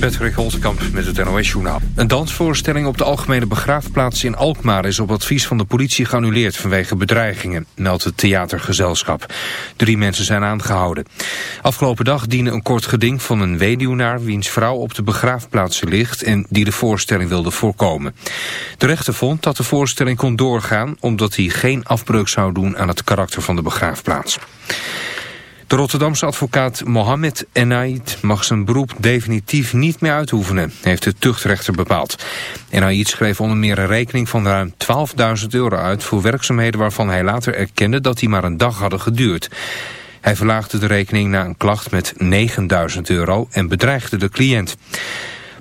Patrick Holtkamp met het NOS-journaal. Een dansvoorstelling op de Algemene Begraafplaats in Alkmaar... is op advies van de politie geannuleerd vanwege bedreigingen... meldt het theatergezelschap. Drie mensen zijn aangehouden. Afgelopen dag diende een kort geding van een weduwnaar... wiens vrouw op de begraafplaats ligt... en die de voorstelling wilde voorkomen. De rechter vond dat de voorstelling kon doorgaan... omdat hij geen afbreuk zou doen aan het karakter van de begraafplaats. De Rotterdamse advocaat Mohamed Enaid mag zijn beroep definitief niet meer uitoefenen, heeft de tuchtrechter bepaald. Enaid schreef onder meer een rekening van ruim 12.000 euro uit voor werkzaamheden waarvan hij later erkende dat die maar een dag hadden geduurd. Hij verlaagde de rekening na een klacht met 9.000 euro en bedreigde de cliënt.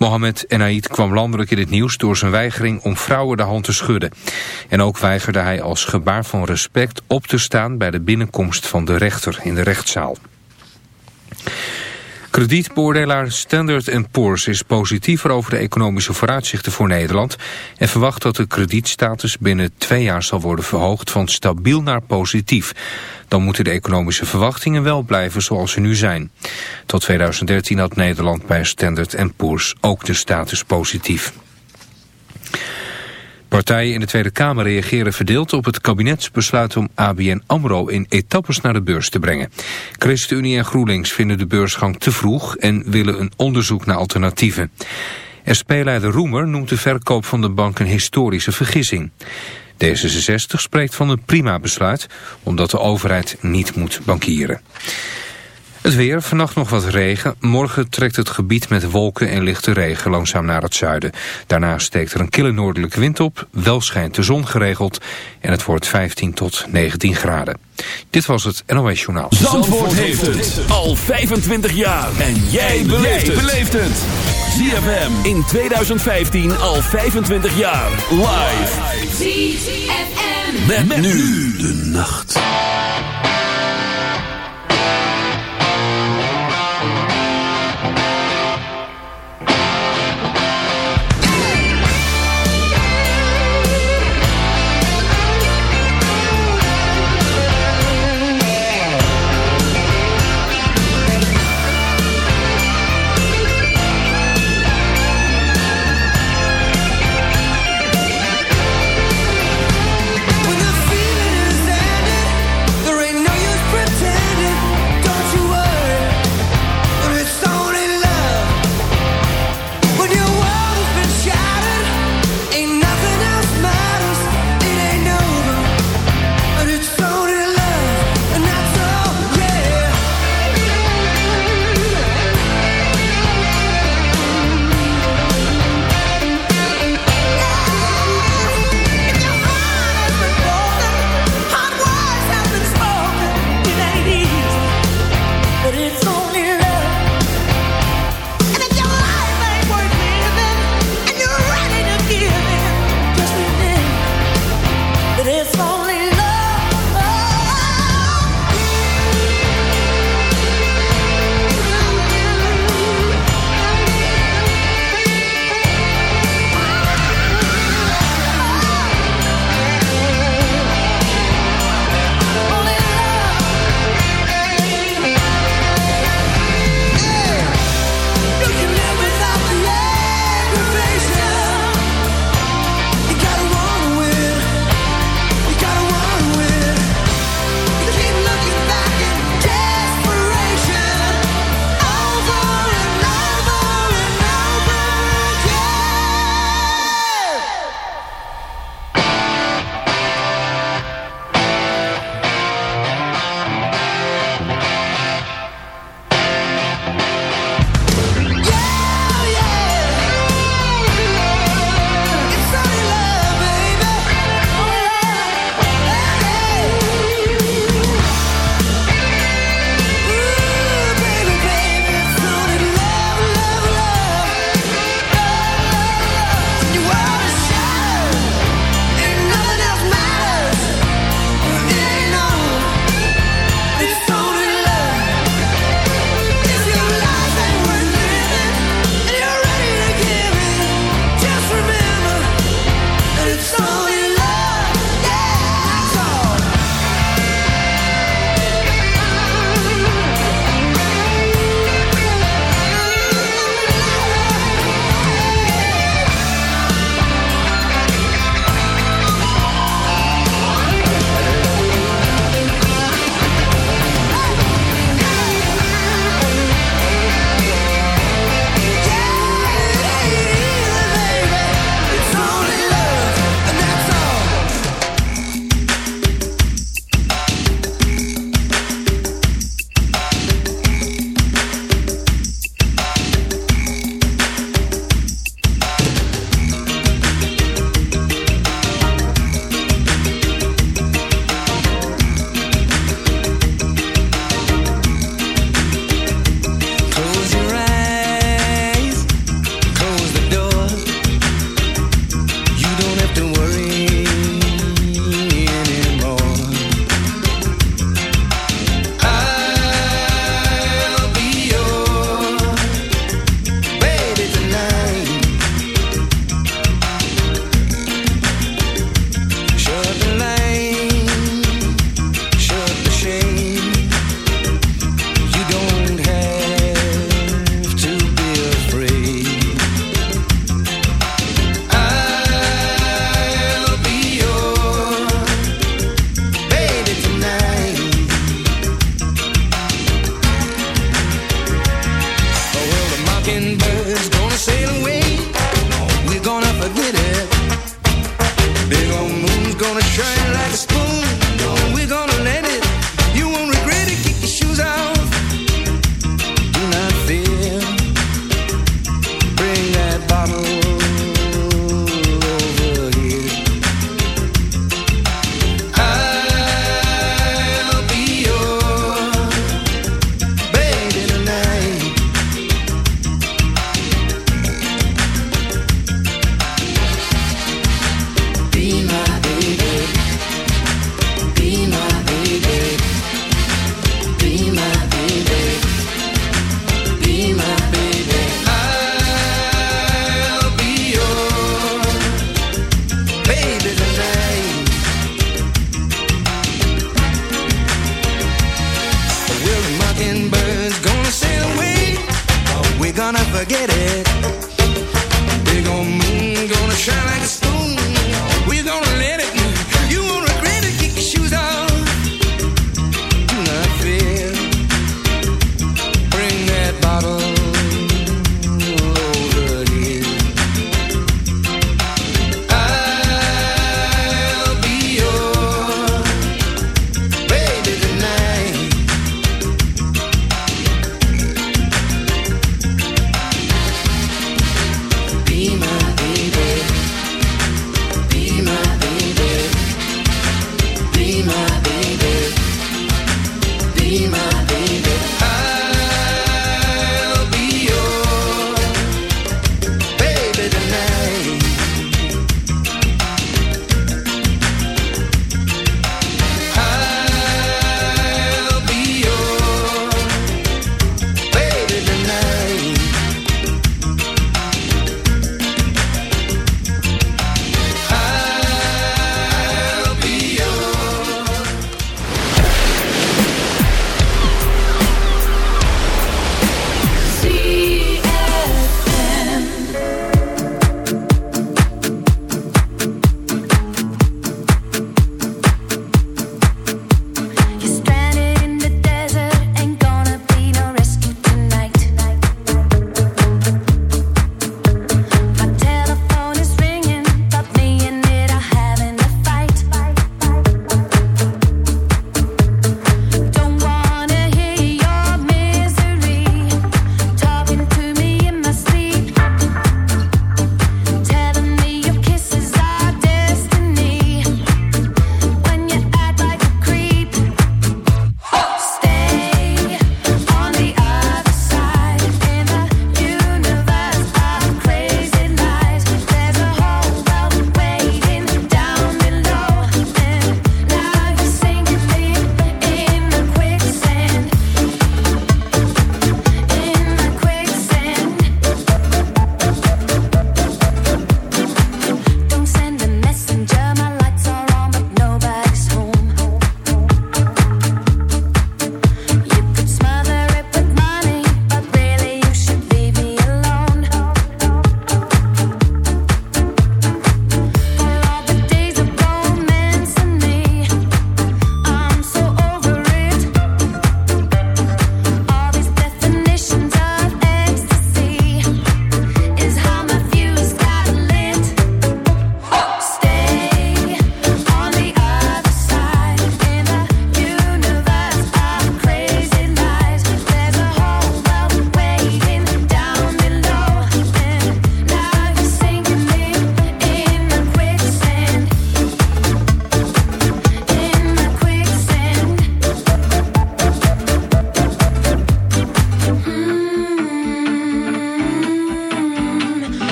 Mohamed Enaid kwam landelijk in het nieuws door zijn weigering om vrouwen de hand te schudden. En ook weigerde hij als gebaar van respect op te staan bij de binnenkomst van de rechter in de rechtszaal. Kredietbeoordelaar Standard Poor's is positiever over de economische vooruitzichten voor Nederland en verwacht dat de kredietstatus binnen twee jaar zal worden verhoogd van stabiel naar positief. Dan moeten de economische verwachtingen wel blijven zoals ze nu zijn. Tot 2013 had Nederland bij Standard Poor's ook de status positief. Partijen in de Tweede Kamer reageren verdeeld op het kabinetsbesluit om ABN AMRO in etappes naar de beurs te brengen. ChristenUnie en GroenLinks vinden de beursgang te vroeg en willen een onderzoek naar alternatieven. SP-leider Roemer noemt de verkoop van de bank een historische vergissing. D66 spreekt van een prima besluit, omdat de overheid niet moet bankieren. Het weer, vannacht nog wat regen. Morgen trekt het gebied met wolken en lichte regen langzaam naar het zuiden. Daarna steekt er een kille noordelijke wind op, wel schijnt de zon geregeld... en het wordt 15 tot 19 graden. Dit was het NOS Journaal. Zandvoort, Zandvoort heeft het al 25 jaar. En jij beleeft het. ZFM in 2015 al 25 jaar. Live. ZFM. met nu de nacht. Gonna forget it.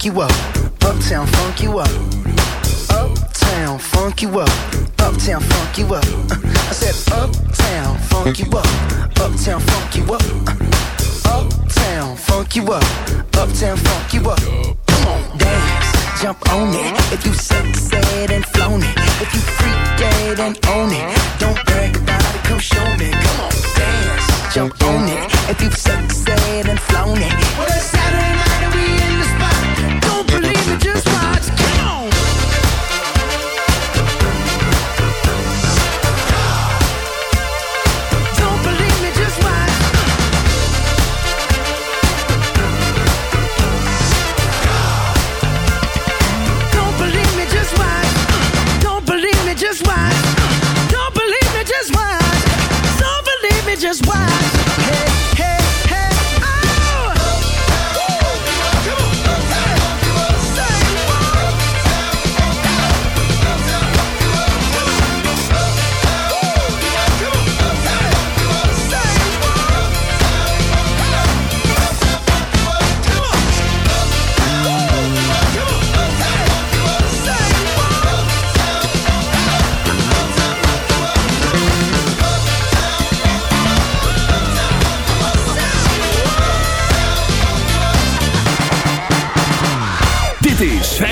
funk you up. Uptown, funk you up. Uptown, funk you up. Uptown, funk you up. I said, Uptown, funk you up. Uptown, funk you up. Uptown, funk you up. Uptown, funk you up. Come on, dance, jump on it. If you said and flown it. If you freak dead and own it. Don't brag about it, come show me. Come on, dance, jump on it. If you said and flown it. Well, it's Saturday night just watch.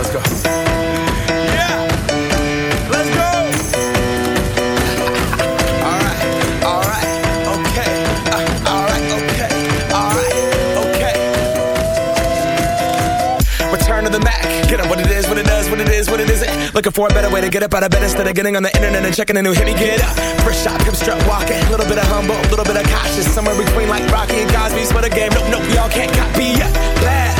let's go. Yeah! Let's go! alright, alright, okay. Uh, alright, okay, alright, okay. Return to the Mack. Get up what it is, what it does, what it is, what it isn't. Looking for a better way to get up out of bed instead of getting on the internet and checking a new hit. Me get up. First shot, come strut walking. A little bit of humble, a little bit of cautious. Somewhere between like Rocky and Cosby's for the game. Nope, nope, y'all can't copy yet. Glad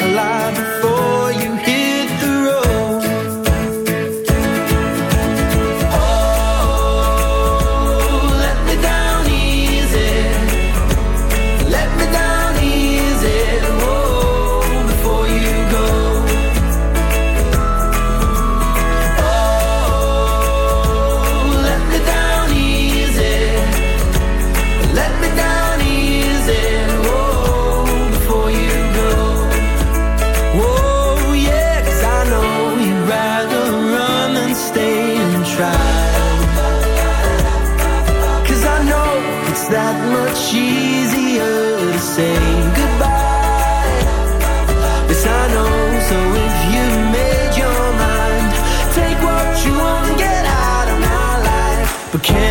can't